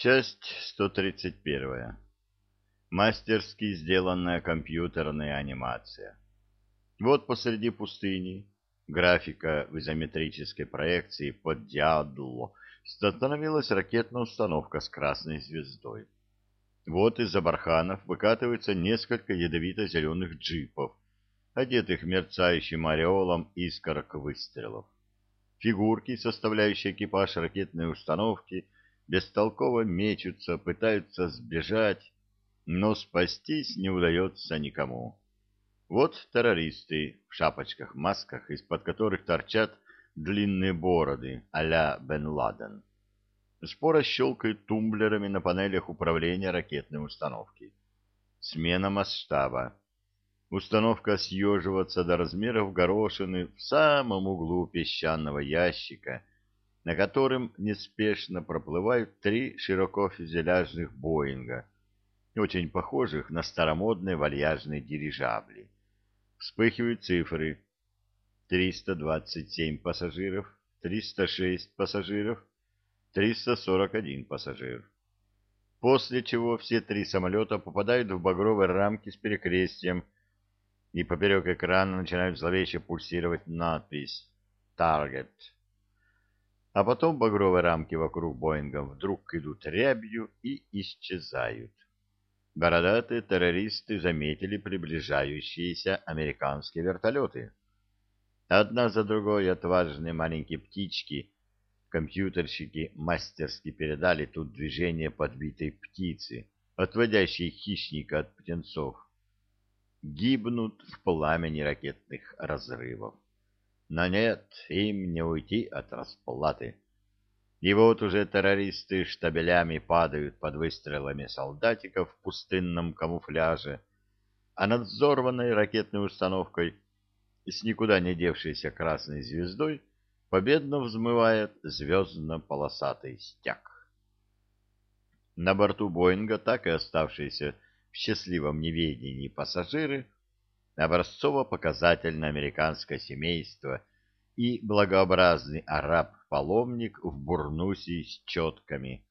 Часть 131. Мастерски сделанная компьютерная анимация. Вот посреди пустыни, графика в изометрической проекции под Диадло, становилась ракетная установка с красной звездой. Вот из-за барханов выкатывается несколько ядовито-зеленых джипов, одетых мерцающим ореолом искорок выстрелов. Фигурки, составляющие экипаж ракетной установки, бестолково мечутся, пытаются сбежать, но спастись не удается никому. Вот террористы в шапочках-масках, из-под которых торчат длинные бороды а-ля Бен Ладен. Споро щелкают тумблерами на панелях управления ракетной установки. Смена масштаба. Установка съеживаться до размеров горошины в самом углу песчаного ящика, на котором неспешно проплывают три широкофюзеляжных Боинга, очень похожих на старомодные вальяжные дирижабли. Вспыхивают цифры. 327 пассажиров, 306 пассажиров, 341 пассажир. После чего все три самолета попадают в багровые рамки с перекрестием, и поперек экрана начинают зловеще пульсировать надпись «Target». А потом багровые рамки вокруг Боингов вдруг идут рябью и исчезают. Бородатые террористы заметили приближающиеся американские вертолеты. Одна за другой отважные маленькие птички — Компьютерщики мастерски передали тут движение подбитой птицы, отводящей хищника от птенцов. Гибнут в пламени ракетных разрывов. Но нет, им не уйти от расплаты. И вот уже террористы штабелями падают под выстрелами солдатиков в пустынном камуфляже, а над взорванной ракетной установкой с никуда не девшейся красной звездой победно взмывает звездно-полосатый стяг. На борту Боинга, так и оставшиеся в счастливом неведении пассажиры, образцово-показательное американское семейство и благообразный араб-паломник в бурнусе с четками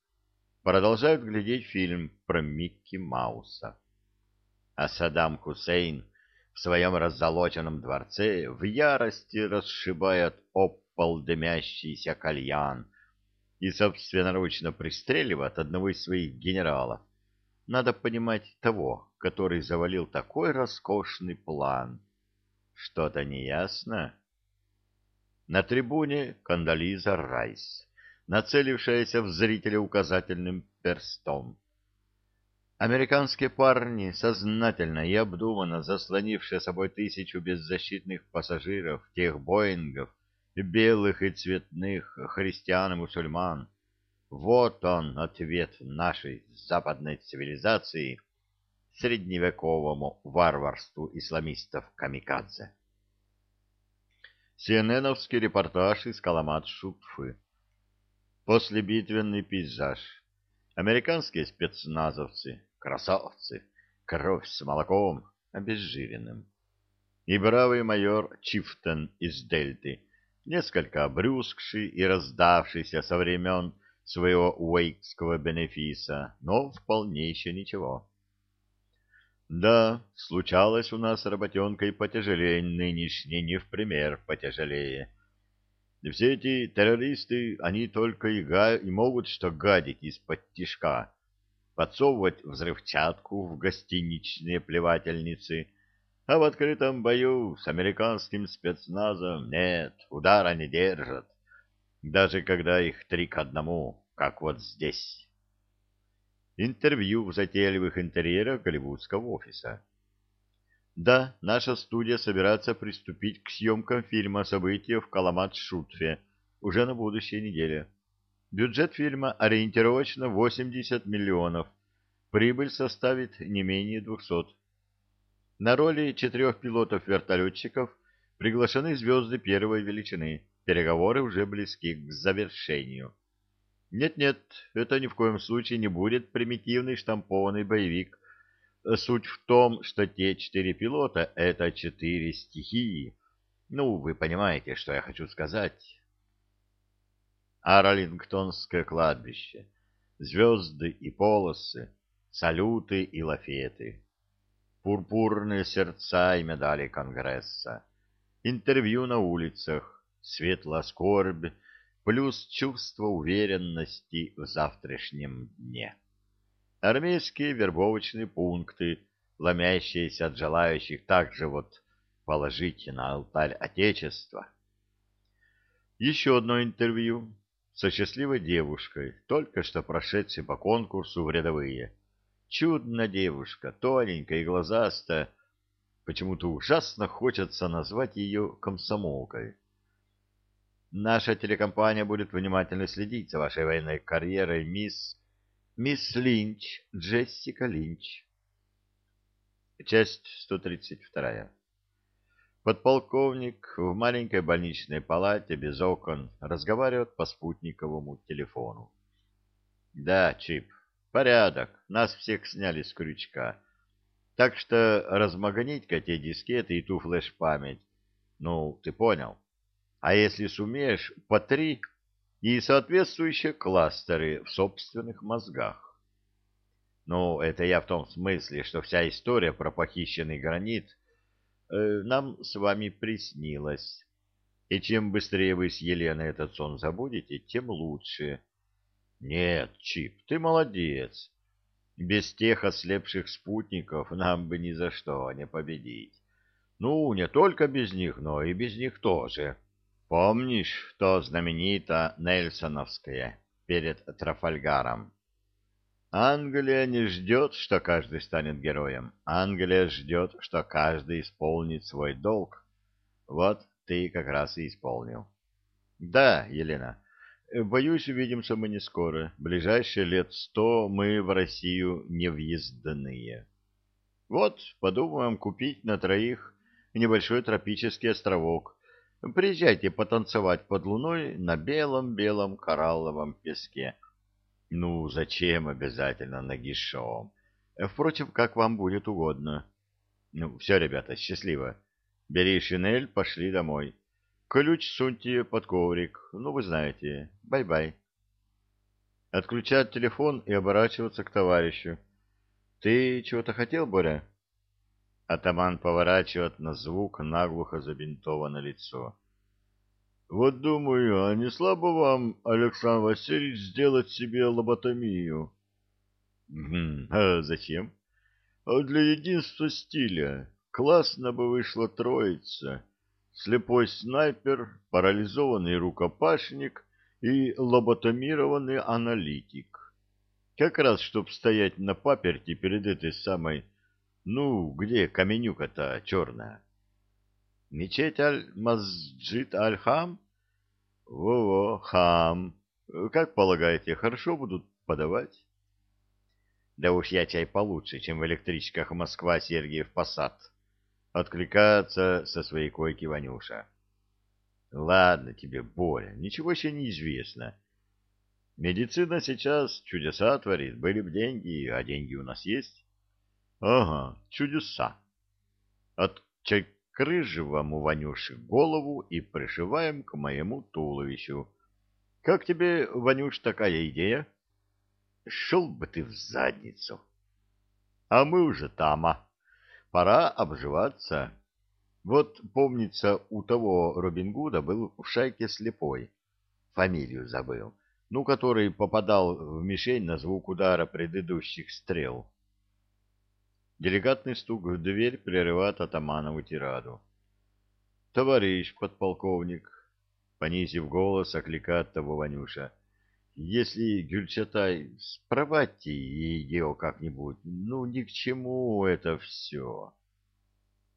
продолжают глядеть фильм про Микки Мауса. А Саддам Хусейн в своем раззолоченном дворце в ярости расшибает об дымящийся кальян и собственноручно пристреливает одного из своих генералов. Надо понимать того, который завалил такой роскошный план. Что-то неясно. На трибуне Кандализа Райс, нацелившаяся в зрителя указательным перстом. Американские парни, сознательно и обдуманно заслонившие собой тысячу беззащитных пассажиров тех Боингов, белых и цветных христиан и мусульман. Вот он, ответ нашей западной цивилизации средневековому варварству исламистов-камикадзе. CNN-овский репортаж из Каламат-Шутфы. Послебитвенный пейзаж. Американские спецназовцы, красавцы, кровь с молоком, обезжиренным. И бравый майор Чифтон из Дельты, несколько обрюзгший и раздавшийся со времен своего уэйкского бенефиса, но вполне еще ничего. Да, случалось у нас работенка и потяжелее нынешней, не в пример потяжелее. Все эти террористы, они только и, га... и могут что гадить из-под тишка, подсовывать взрывчатку в гостиничные плевательницы, а в открытом бою с американским спецназом нет, удара не держат, даже когда их три к одному, как вот здесь. Интервью в затейливых интерьерах голливудского офиса. Да, наша студия собирается приступить к съемкам фильма «События в Каламат-Шутфе» уже на будущей неделе. Бюджет фильма ориентировочно 80 миллионов, прибыль составит не менее 200 на роли четырех пилотов-вертолетчиков приглашены звезды первой величины. Переговоры уже близки к завершению. Нет-нет, это ни в коем случае не будет примитивный штампованный боевик. Суть в том, что те четыре пилота — это четыре стихии. Ну, вы понимаете, что я хочу сказать. Арлингтонское кладбище. звезды и полосы, салюты и лафеты, пурпурные сердца и медали Конгресса, интервью на улицах, светлая скорбь, плюс чувство уверенности в завтрашнем дне. Армейские вербовочные пункты, ломящиеся от желающих также вот положить на алтарь Отечества. Еще одно интервью со счастливой девушкой, только что прошедшей по конкурсу в рядовые. Чудная девушка, тоненькая и глазастая. Почему-то ужасно хочется назвать ее комсомолкой. Наша телекомпания будет внимательно следить за вашей военной карьерой, мисс... Мисс Линч, Джессика Линч. Часть 132. Подполковник в маленькой больничной палате без окон разговаривает по спутниковому телефону. Да, Чип, порядок, нас всех сняли с крючка. Так что размагнить-ка те дискеты и ту флеш-память. Ну, ты понял. А если сумеешь, по три и соответствующие кластеры в собственных мозгах. Ну, это я в том смысле, что вся история про похищенный гранит — Э, нам с вами приснилось. И чем быстрее вы с Еленой этот сон забудете, тем лучше. Нет, Чип, ты молодец. Без тех ослепших спутников нам бы ни за что не победить. Ну, не только без них, но и без них тоже. Помнишь то знаменито Нельсоновское перед Трафальгаром? Англия не ждет, что каждый станет героем. Англия ждет, что каждый исполнит свой долг. Вот ты как раз и исполнил. Да, Елена, боюсь, увидимся мы не скоро. Ближайшие лет сто мы в Россию не въездные. Вот, подумаем купить на троих небольшой тропический островок. Приезжайте потанцевать под луной на белом-белом коралловом песке. Ну, зачем обязательно нагишом? Впрочем, как вам будет угодно. Ну, все, ребята, счастливо. Бери шинель, пошли домой. Ключ суньте под коврик. Ну, вы знаете. Bye-bye. Отключает телефон и оборачивается к товарищу. Ты чего-то хотел, Боря? Атаман поворачивает на звук наглухо забинтованное лицо. Вот думаю, а не слабо вам, Александр Васильевич, сделать себе лоботомию? А зачем? А для единства стиля. Классно бы вышла троица. Слепой снайпер, парализованный рукопашник и лоботомированный аналитик. Как раз, чтоб стоять на паперти перед этой самой... Ну, где каменюка-то черная? Мечеть Аль-Масджид Аль-Хам? Во-во, хам. Как полагаете, хорошо будут подавать? Да уж я чай получше, чем в электричках Москва-Сергиев Посад. Откликается со своей койки Ванюша. Ладно тебе, Боря, ничего еще не известно. Медицина сейчас чудеса творит. Были бы деньги, а деньги у нас есть. Ага, чудеса. От чай к рыжевому Ванюше голову и пришиваем к моему туловищу. Как тебе, Ванюш, такая идея? Шел бы ты в задницу. А мы уже тама. Пора обживаться. Вот, помнится, у того Робин Гуда был в шайке слепой. Фамилию забыл. Ну, который попадал в мишень на звук удара предыдущих стрел. Деликатный стук в дверь прерывает атаманову тираду. — Товарищ подполковник, — понизив голос, окликает того Ванюша, — если Гюльчатай, спровадьте ее как-нибудь, ну, ни к чему это все.